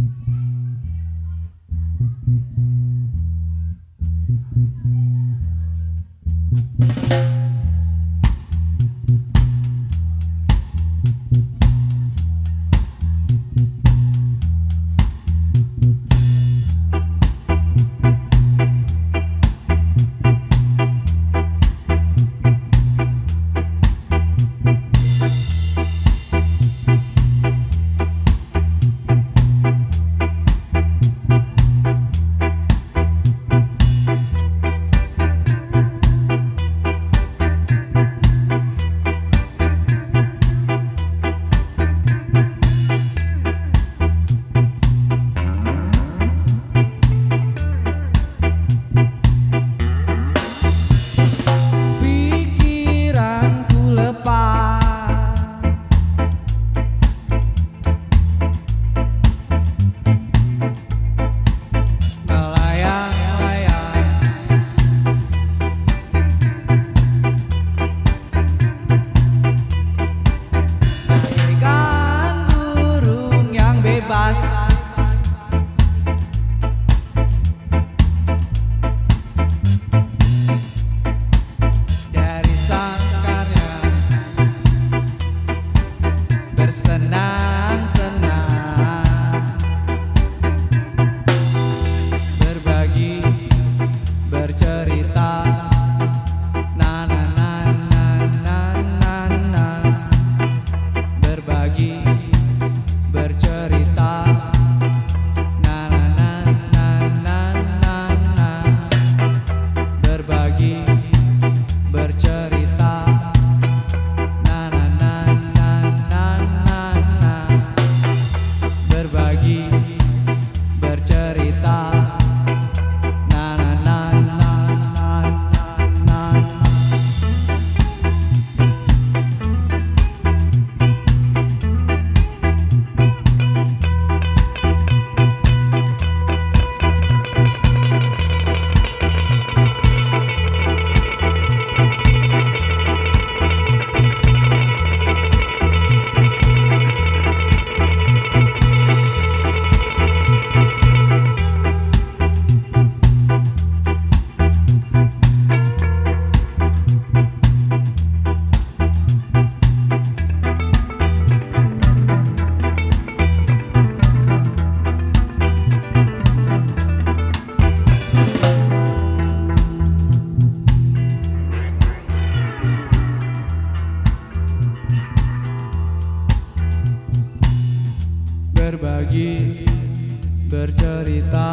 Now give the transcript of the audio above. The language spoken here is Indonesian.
Mm-hmm. Bercerita